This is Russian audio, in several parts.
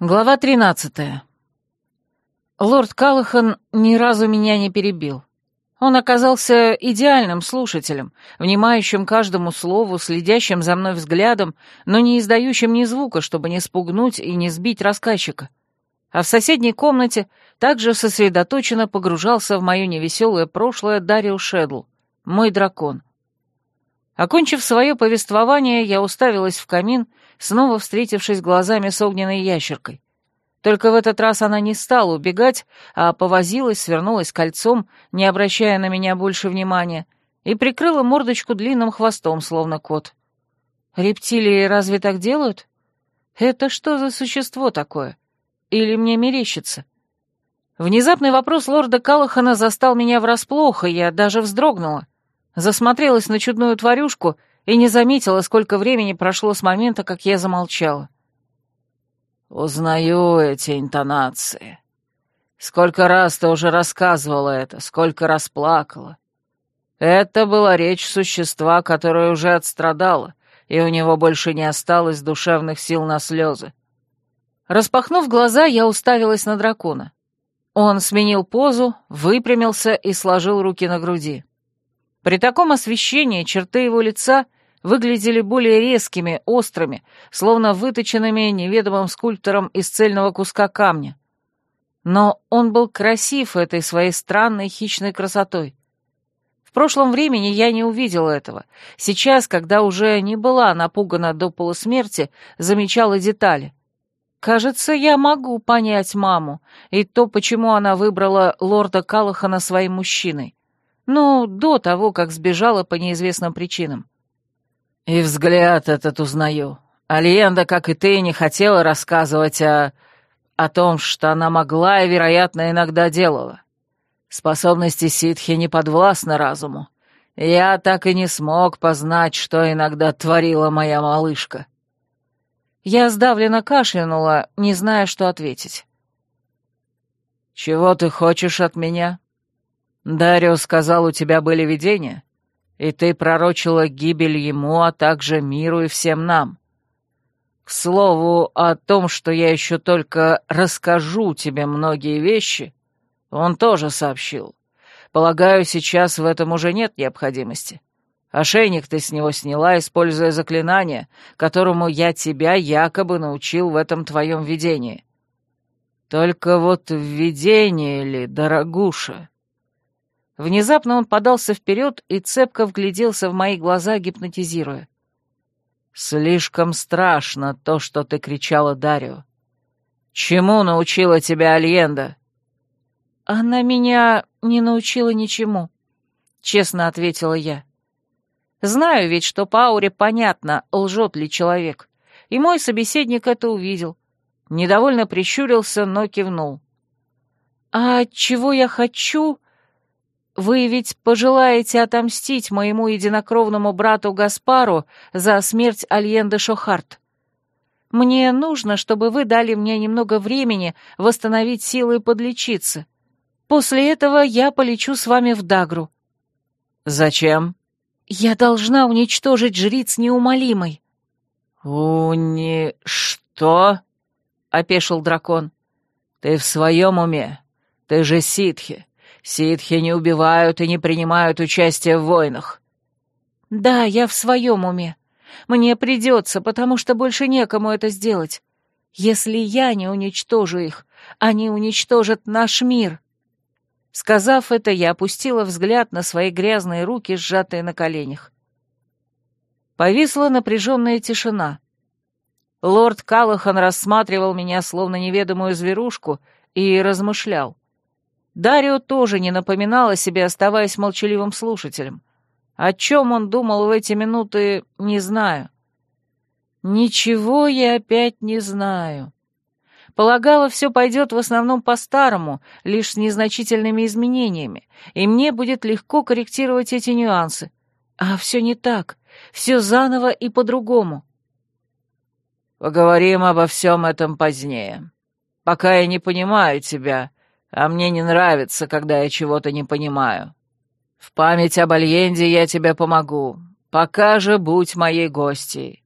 Глава 13. Лорд Каллахан ни разу меня не перебил. Он оказался идеальным слушателем, внимающим каждому слову, следящим за мной взглядом, но не издающим ни звука, чтобы не спугнуть и не сбить рассказчика. А в соседней комнате также сосредоточенно погружался в мое невеселое прошлое Дарио Шедл, мой дракон. Окончив свое повествование, я уставилась в камин снова встретившись глазами с огненной ящеркой. Только в этот раз она не стала убегать, а повозилась, свернулась кольцом, не обращая на меня больше внимания, и прикрыла мордочку длинным хвостом, словно кот. Рептилии разве так делают? Это что за существо такое? Или мне мерещится? Внезапный вопрос лорда Калахана застал меня врасплох, и я даже вздрогнула. Засмотрелась на чудную тварюшку и не заметила, сколько времени прошло с момента, как я замолчала. «Узнаю эти интонации. Сколько раз ты уже рассказывала это, сколько раз плакала. Это была речь существа, которое уже отстрадало, и у него больше не осталось душевных сил на слезы. Распахнув глаза, я уставилась на дракона. Он сменил позу, выпрямился и сложил руки на груди. При таком освещении черты его лица — выглядели более резкими, острыми, словно выточенными неведомым скульптором из цельного куска камня. Но он был красив этой своей странной хищной красотой. В прошлом времени я не увидела этого. Сейчас, когда уже не была напугана до полусмерти, замечала детали. Кажется, я могу понять маму и то, почему она выбрала лорда Калахана своим мужчиной. Ну, до того, как сбежала по неизвестным причинам. И взгляд этот узнаю. Альенда, как и ты, не хотела рассказывать о... о том, что она могла и, вероятно, иногда делала. Способности ситхи не подвластны разуму. Я так и не смог познать, что иногда творила моя малышка. Я сдавленно кашлянула, не зная, что ответить. «Чего ты хочешь от меня?» «Дарио сказал, у тебя были видения?» И ты пророчила гибель ему, а также миру и всем нам. К слову, о том, что я еще только расскажу тебе многие вещи, он тоже сообщил. Полагаю, сейчас в этом уже нет необходимости. Ошейник ты с него сняла, используя заклинание, которому я тебя якобы научил в этом твоем видении. Только вот в видении ли, дорогуша?» Внезапно он подался вперед и цепко вгляделся в мои глаза, гипнотизируя. «Слишком страшно то, что ты кричала Дарио. Чему научила тебя Альенда?» «Она меня не научила ничему», — честно ответила я. «Знаю ведь, что по ауре понятно, лжет ли человек, и мой собеседник это увидел. Недовольно прищурился, но кивнул. «А чего я хочу?» Вы ведь пожелаете отомстить моему единокровному брату Гаспару за смерть Альенды Шохарт. Мне нужно, чтобы вы дали мне немного времени восстановить силы и подлечиться. После этого я полечу с вами в Дагру». «Зачем?» «Я должна уничтожить жриц неумолимой». «Уни... что?» — опешил дракон. «Ты в своем уме? Ты же ситхи. Ситхи не убивают и не принимают участие в войнах». «Да, я в своем уме. Мне придется, потому что больше некому это сделать. Если я не уничтожу их, они уничтожат наш мир». Сказав это, я опустила взгляд на свои грязные руки, сжатые на коленях. Повисла напряженная тишина. Лорд Калахан рассматривал меня словно неведомую зверушку и размышлял. Дарио тоже не напоминал о себе, оставаясь молчаливым слушателем. О чем он думал в эти минуты, не знаю. Ничего я опять не знаю. Полагала, все пойдет в основном по-старому, лишь с незначительными изменениями, и мне будет легко корректировать эти нюансы. А все не так, все заново и по-другому. «Поговорим обо всем этом позднее. Пока я не понимаю тебя, а мне не нравится, когда я чего-то не понимаю. В память об Альенде я тебе помогу. Пока же будь моей гостьей.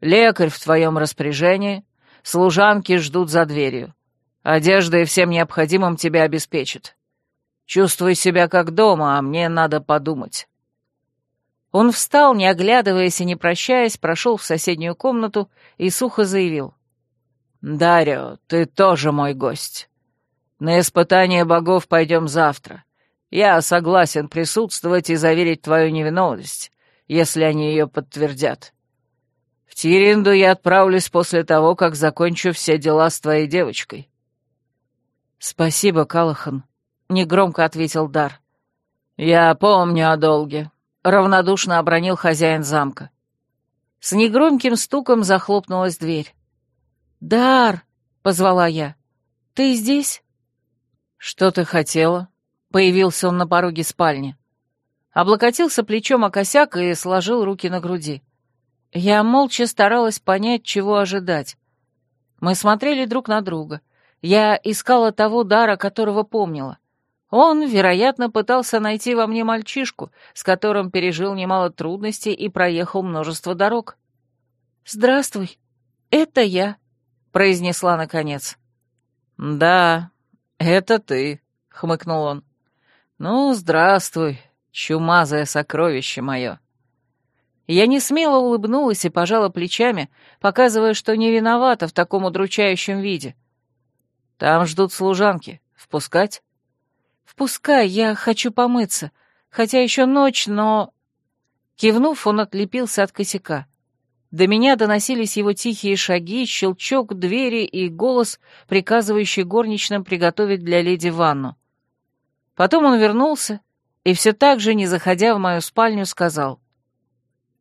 Лекарь в твоем распоряжении, Служанки ждут за дверью. Одежда и всем необходимым тебя обеспечат. Чувствуй себя как дома, а мне надо подумать». Он встал, не оглядываясь и не прощаясь, прошел в соседнюю комнату и сухо заявил. «Дарио, ты тоже мой гость. На испытание богов пойдем завтра. Я согласен присутствовать и заверить твою невиновность, если они ее подтвердят. В Тиринду я отправлюсь после того, как закончу все дела с твоей девочкой». «Спасибо, Калахан», — негромко ответил Дар. «Я помню о долге», — равнодушно обронил хозяин замка. С негромким стуком захлопнулась дверь. «Дар!» — позвала я. «Ты здесь?» «Что ты хотела?» Появился он на пороге спальни. Облокотился плечом о косяк и сложил руки на груди. Я молча старалась понять, чего ожидать. Мы смотрели друг на друга. Я искала того дара, которого помнила. Он, вероятно, пытался найти во мне мальчишку, с которым пережил немало трудностей и проехал множество дорог. «Здравствуй, это я», — произнесла наконец. «Да, это ты», — хмыкнул он. «Ну, здравствуй, чумазое сокровище мое». Я не смело улыбнулась и пожала плечами, показывая, что не виновата в таком удручающем виде. «Там ждут служанки. Впускать?» «Впускай, я хочу помыться. Хотя еще ночь, но...» Кивнув, он отлепился от косяка. До меня доносились его тихие шаги, щелчок двери и голос, приказывающий горничным приготовить для леди ванну. Потом он вернулся и все так же, не заходя в мою спальню, сказал.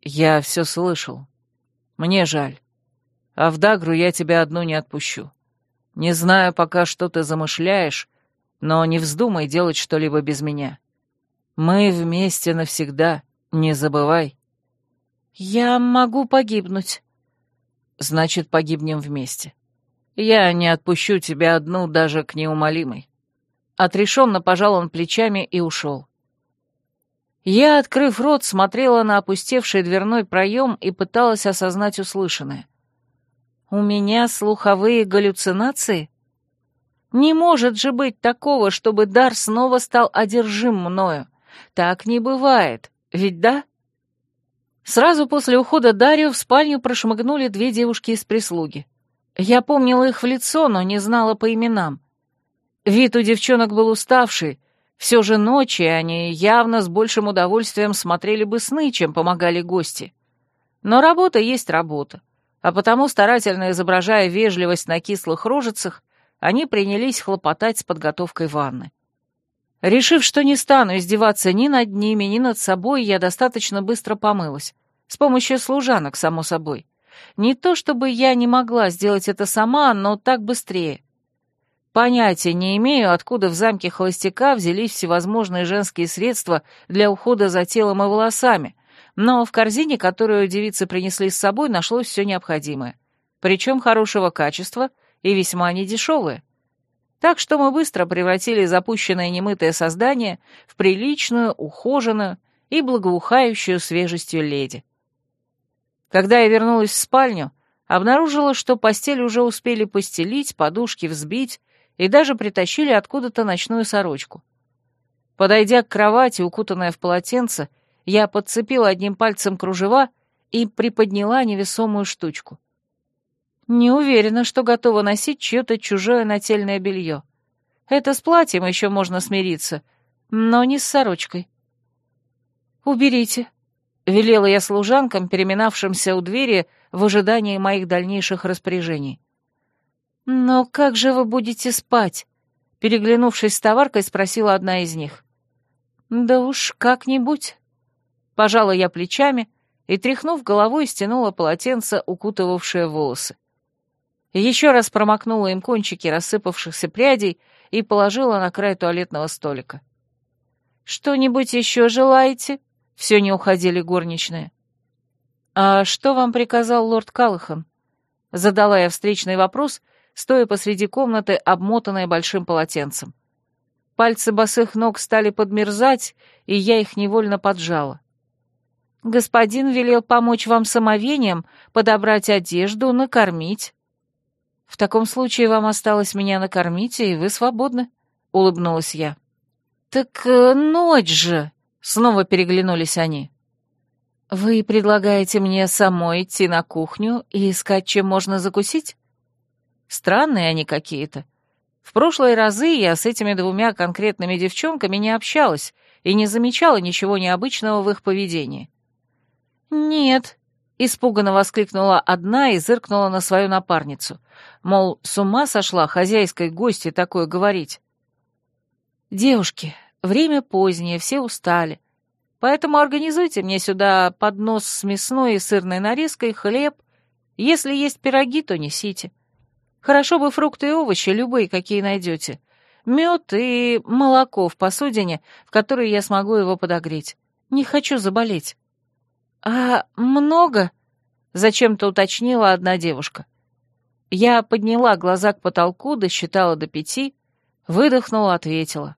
«Я все слышал. Мне жаль. А в Дагру я тебя одну не отпущу. Не знаю пока, что ты замышляешь, но не вздумай делать что-либо без меня. Мы вместе навсегда, не забывай». «Я могу погибнуть». «Значит, погибнем вместе. Я не отпущу тебя одну даже к неумолимой. Отрешенно пожал он плечами и ушел. Я, открыв рот, смотрела на опустевший дверной проем и пыталась осознать услышанное. «У меня слуховые галлюцинации? Не может же быть такого, чтобы дар снова стал одержим мною. Так не бывает, ведь да?» Сразу после ухода Дарью в спальню прошмыгнули две девушки из прислуги. Я помнила их в лицо, но не знала по именам. Вид у девчонок был уставший. Все же ночи они явно с большим удовольствием смотрели бы сны, чем помогали гости. Но работа есть работа. А потому, старательно изображая вежливость на кислых рожицах, они принялись хлопотать с подготовкой ванны. Решив, что не стану издеваться ни над ними, ни над собой, я достаточно быстро помылась. С помощью служанок, само собой. Не то чтобы я не могла сделать это сама, но так быстрее. Понятия не имею, откуда в замке холостяка взялись всевозможные женские средства для ухода за телом и волосами, но в корзине, которую девицы принесли с собой, нашлось все необходимое, причем хорошего качества и весьма недешевое. Так что мы быстро превратили запущенное немытое создание в приличную, ухоженную и благоухающую свежестью леди. Когда я вернулась в спальню, обнаружила, что постель уже успели постелить, подушки взбить, и даже притащили откуда-то ночную сорочку. Подойдя к кровати, укутанная в полотенце, я подцепила одним пальцем кружева и приподняла невесомую штучку. Не уверена, что готова носить чье-то чужое нательное белье. Это с платьем еще можно смириться, но не с сорочкой. «Уберите», — велела я служанкам, переминавшимся у двери в ожидании моих дальнейших распоряжений. «Но как же вы будете спать?» Переглянувшись с товаркой, спросила одна из них. «Да уж как-нибудь». Пожала я плечами и, тряхнув головой, стянула полотенце, укутывавшее волосы. Еще раз промокнула им кончики рассыпавшихся прядей и положила на край туалетного столика. «Что-нибудь еще желаете?» Все не уходили горничные. «А что вам приказал лорд Калахан?» Задала я встречный вопрос — стоя посреди комнаты, обмотанная большим полотенцем. Пальцы босых ног стали подмерзать, и я их невольно поджала. «Господин велел помочь вам самовением, подобрать одежду, накормить». В таком случае вам осталось меня накормить, и вы свободны», — улыбнулась я. «Так э, ночь же!» — снова переглянулись они. «Вы предлагаете мне самой идти на кухню и искать, чем можно закусить?» Странные они какие-то. В прошлые разы я с этими двумя конкретными девчонками не общалась и не замечала ничего необычного в их поведении. «Нет», — испуганно воскликнула одна и зыркнула на свою напарницу. Мол, с ума сошла хозяйской гости такое говорить. «Девушки, время позднее, все устали. Поэтому организуйте мне сюда поднос с мясной и сырной нарезкой, хлеб. Если есть пироги, то несите. Хорошо бы фрукты и овощи, любые, какие найдете. Мед и молоко в посудине, в которой я смогу его подогреть. Не хочу заболеть». «А много?» — зачем-то уточнила одна девушка. Я подняла глаза к потолку, досчитала до пяти, выдохнула, ответила.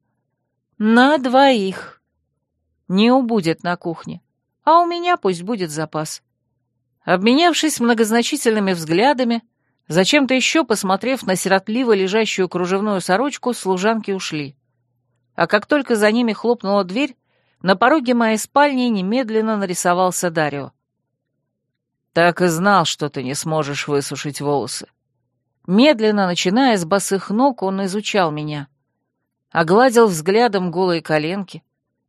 «На двоих. Не убудет на кухне, а у меня пусть будет запас». Обменявшись многозначительными взглядами, зачем-то еще посмотрев на сиротливо лежащую кружевную сорочку, служанки ушли. А как только за ними хлопнула дверь, на пороге моей спальни немедленно нарисовался Дарио. «Так и знал, что ты не сможешь высушить волосы». Медленно, начиная с босых ног, он изучал меня. Огладил взглядом голые коленки,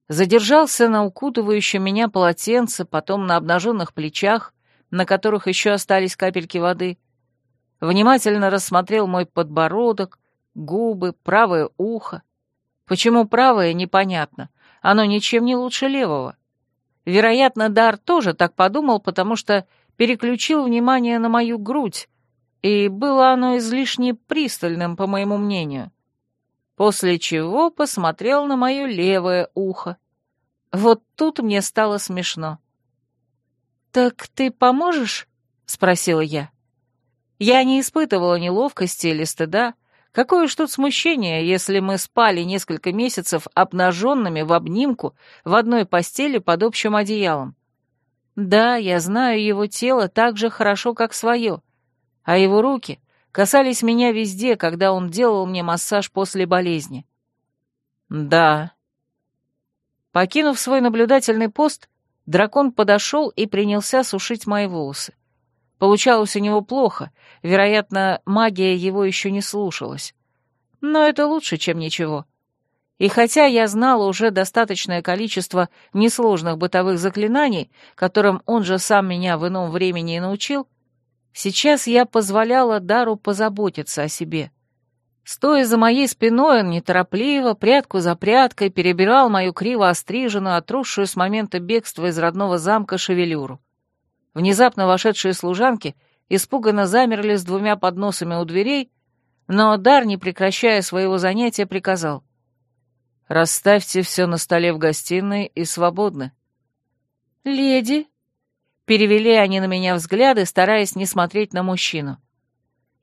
задержался на укутывающем меня полотенце, потом на обнаженных плечах, на которых еще остались капельки воды. Внимательно рассмотрел мой подбородок, губы, правое ухо. Почему правое, непонятно. Оно ничем не лучше левого. Вероятно, Дар тоже так подумал, потому что переключил внимание на мою грудь, и было оно излишне пристальным, по моему мнению. После чего посмотрел на мое левое ухо. Вот тут мне стало смешно. «Так ты поможешь?» — спросила я. Я не испытывала неловкости или стыда, Какое уж тут смущение, если мы спали несколько месяцев обнаженными в обнимку в одной постели под общим одеялом. Да, я знаю его тело так же хорошо, как свое, а его руки касались меня везде, когда он делал мне массаж после болезни. Да. Покинув свой наблюдательный пост, дракон подошел и принялся сушить мои волосы. Получалось у него плохо, вероятно, магия его еще не слушалась. Но это лучше, чем ничего. И хотя я знала уже достаточное количество несложных бытовых заклинаний, которым он же сам меня в ином времени и научил, сейчас я позволяла Дару позаботиться о себе. Стоя за моей спиной, он неторопливо, прядку за прядкой, перебирал мою криво остриженную, отросшую с момента бегства из родного замка шевелюру. Внезапно вошедшие служанки испуганно замерли с двумя подносами у дверей, но Дар, не прекращая своего занятия, приказал. «Расставьте все на столе в гостиной и свободны». «Леди?» Перевели они на меня взгляды, стараясь не смотреть на мужчину.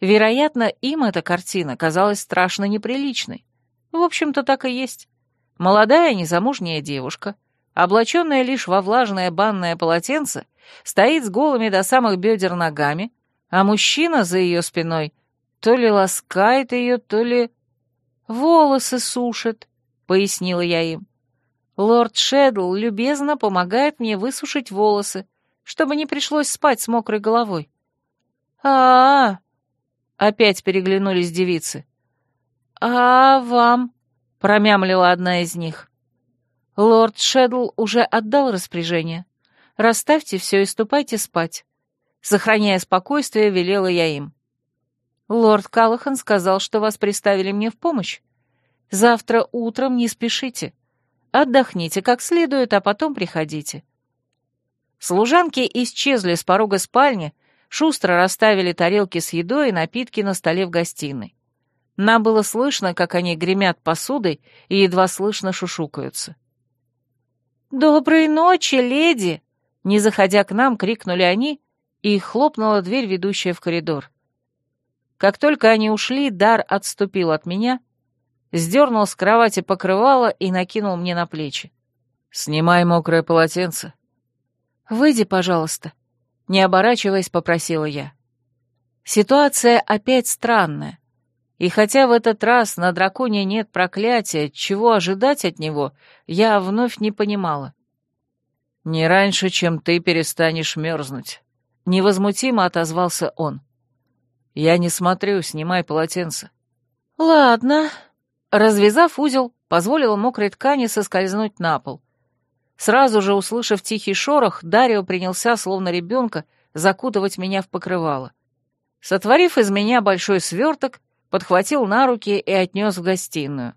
Вероятно, им эта картина казалась страшно неприличной. В общем-то, так и есть. Молодая незамужняя девушка, облаченная лишь во влажное банное полотенце, стоит с голыми до самых бедер ногами, а мужчина за ее спиной то ли ласкает ее, то ли... волосы сушит, — пояснила я им. Лорд Шэдл любезно помогает мне высушить волосы, чтобы не пришлось спать с мокрой головой. а а, -а опять переглянулись девицы. «А вам?» — промямлила одна из них. Лорд Шэдл уже отдал распоряжение. Расставьте все и ступайте спать. Сохраняя спокойствие, велела я им. Лорд Калахан сказал, что вас приставили мне в помощь. Завтра утром не спешите. Отдохните как следует, а потом приходите. Служанки исчезли с порога спальни, шустро расставили тарелки с едой и напитки на столе в гостиной. Нам было слышно, как они гремят посудой и едва слышно шушукаются. «Доброй ночи, леди!» Не заходя к нам, крикнули они, и хлопнула дверь, ведущая в коридор. Как только они ушли, Дар отступил от меня, сдернул с кровати покрывало и накинул мне на плечи. «Снимай мокрое полотенце». «Выйди, пожалуйста», — не оборачиваясь, попросила я. Ситуация опять странная. И хотя в этот раз на драконе нет проклятия, чего ожидать от него, я вновь не понимала. «Не раньше, чем ты перестанешь мерзнуть», — невозмутимо отозвался он. «Я не смотрю, снимай полотенце». «Ладно». Развязав узел, позволила мокрой ткани соскользнуть на пол. Сразу же, услышав тихий шорох, Дарио принялся, словно ребенка, закутывать меня в покрывало. Сотворив из меня большой сверток, подхватил на руки и отнес в гостиную.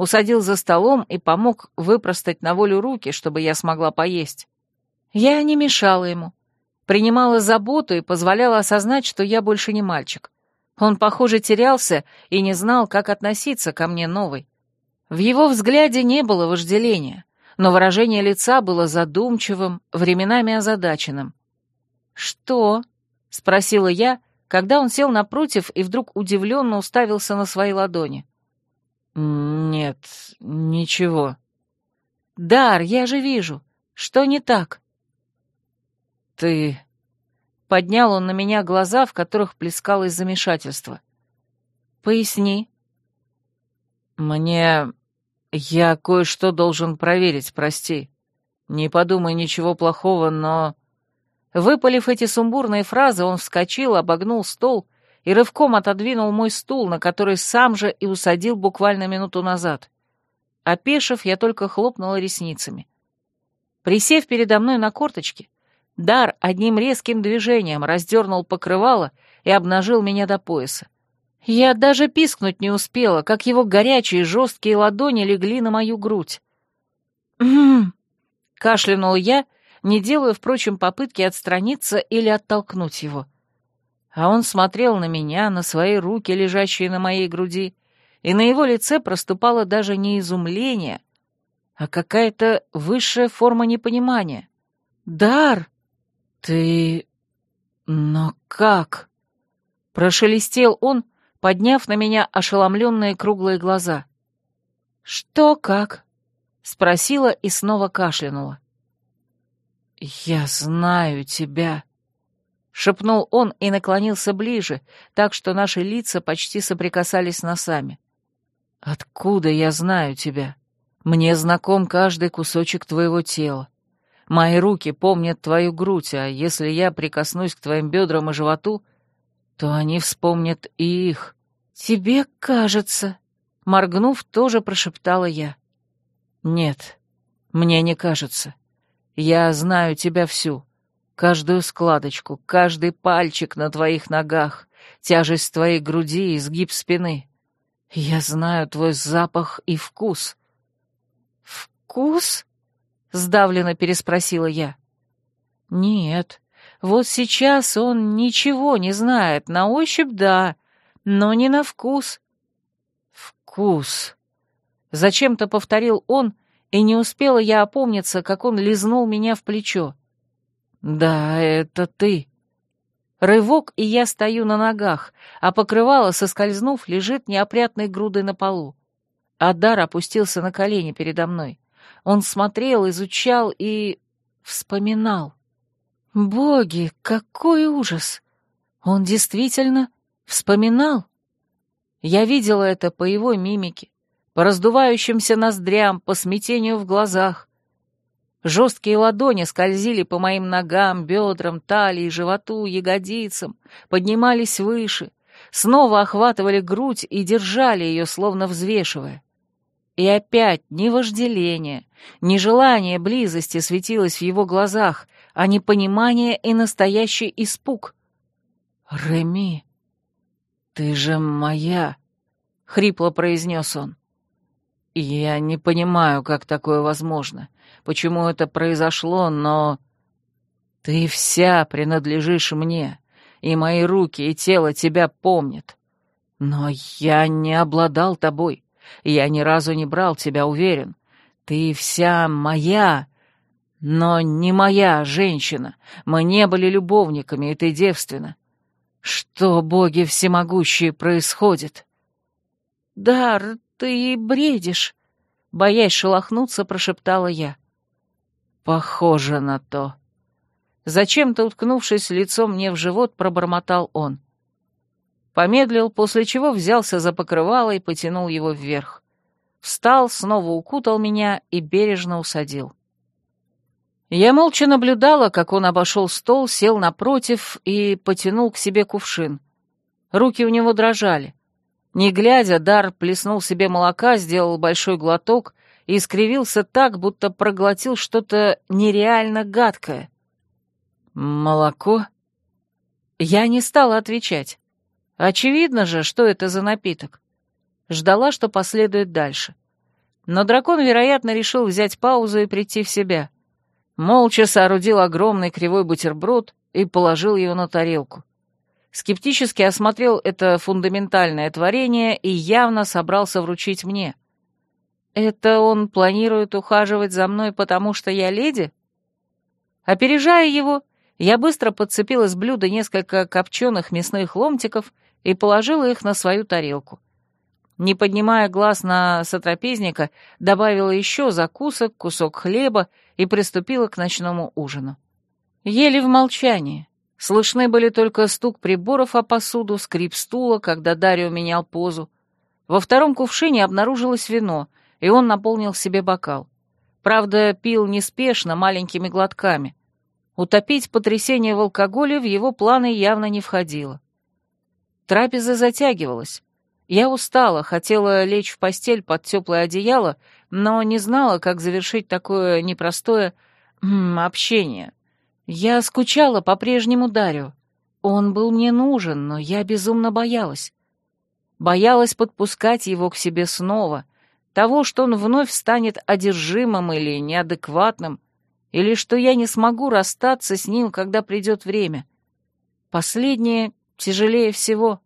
Усадил за столом и помог выпростать на волю руки, чтобы я смогла поесть. Я не мешала ему. Принимала заботу и позволяла осознать, что я больше не мальчик. Он, похоже, терялся и не знал, как относиться ко мне новой. В его взгляде не было вожделения, но выражение лица было задумчивым, временами озадаченным. «Что?» — спросила я, когда он сел напротив и вдруг удивленно уставился на свои ладони. «Нет, ничего». «Дар, я же вижу. Что не так?» «Ты...» Поднял он на меня глаза, в которых плескалось замешательство. «Поясни». «Мне... Я кое-что должен проверить, прости. Не подумай ничего плохого, но...» Выпалив эти сумбурные фразы, он вскочил, обогнул стол и рывком отодвинул мой стул, на который сам же и усадил буквально минуту назад. Опешив, я только хлопнула ресницами. Присев передо мной на корточки, Дар одним резким движением раздернул покрывало и обнажил меня до пояса. Я даже пискнуть не успела, как его горячие жесткие ладони легли на мою грудь. «М-м-м!» кашлянул я — не делая, впрочем, попытки отстраниться или оттолкнуть его. А он смотрел на меня, на свои руки, лежащие на моей груди, и на его лице проступало даже не изумление, а какая-то высшая форма непонимания. «Дар! Ты... Но как?» Прошелестел он, подняв на меня ошеломленные круглые глаза. «Что как?» — спросила и снова кашлянула. «Я знаю тебя», — шепнул он и наклонился ближе, так что наши лица почти соприкасались носами. «Откуда я знаю тебя? Мне знаком каждый кусочек твоего тела. Мои руки помнят твою грудь, а если я прикоснусь к твоим бедрам и животу, то они вспомнят и их». «Тебе кажется», — моргнув, тоже прошептала я. «Нет, мне не кажется. Я знаю тебя всю, каждую складочку, каждый пальчик на твоих ногах, тяжесть твоей груди и изгиб спины. Я знаю твой запах и вкус». «Вкус?» — сдавленно переспросила я. «Нет, вот сейчас он ничего не знает, на ощупь да, но не на вкус». «Вкус», — зачем-то повторил он, и не успела я опомниться, как он лизнул меня в плечо. «Да, это ты». Рывок, и я стою на ногах, а покрывало, соскользнув, лежит неопрятной грудой на полу. Адар опустился на колени передо мной. Он смотрел, изучал и... вспоминал. Боги, какой ужас! Он действительно вспоминал. Я видела это по его мимике, по раздувающимся ноздрям, по смятению в глазах. Жесткие ладони скользили по моим ногам, бедрам, талии, животу, ягодицам, поднимались выше, снова охватывали грудь и держали ее, словно взвешивая. И опять ни вожделение, ни желание близости светилось в его глазах, а не понимание и настоящий испуг. «Реми, ты же моя!» — хрипло произнес он. «Я не понимаю, как такое возможно, почему это произошло, но... Ты вся принадлежишь мне, и мои руки и тело тебя помнят. Но я не обладал тобой, я ни разу не брал тебя, уверен. Ты вся моя, но не моя женщина. Мы не были любовниками, и ты девственна. Что, боги всемогущие, происходит?» «Дар, ты бредишь!» Боясь шелохнуться, прошептала я. «Похоже на то». Зачем-то, уткнувшись лицом мне в живот, пробормотал он. Помедлил, после чего взялся за покрывало и потянул его вверх. Встал, снова укутал меня и бережно усадил. Я молча наблюдала, как он обошел стол, сел напротив и потянул к себе кувшин. Руки у него дрожали. Не глядя, Дар плеснул себе молока, сделал большой глоток и скривился так, будто проглотил что-то нереально гадкое. «Молоко?» Я не стала отвечать. Очевидно же, что это за напиток. Ждала, что последует дальше. Но дракон, вероятно, решил взять паузу и прийти в себя. Молча соорудил огромный кривой бутерброд и положил его на тарелку. Скептически осмотрел это фундаментальное творение и явно собрался вручить мне. «Это он планирует ухаживать за мной, потому что я леди?» Опережая его, я быстро подцепила с блюда несколько копченых мясных ломтиков и положила их на свою тарелку. Не поднимая глаз на сотрапезника, добавила еще закусок, кусок хлеба и приступила к ночному ужину. Ели в молчании. Слышны были только стук приборов о посуду, скрип стула, когда Дарио менял позу. Во втором кувшине обнаружилось вино, и он наполнил себе бокал. Правда, пил неспешно, маленькими глотками. Утопить потрясение в алкоголе в его планы явно не входило. Трапеза затягивалась. Я устала, хотела лечь в постель под теплое одеяло, но не знала, как завершить такое непростое общение. Я скучала по прежнему Дарю. Он был мне нужен, но я безумно боялась. Боялась подпускать его к себе снова, того, что он вновь станет одержимым или неадекватным, или что я не смогу расстаться с ним, когда придет время. Последнее тяжелее всего.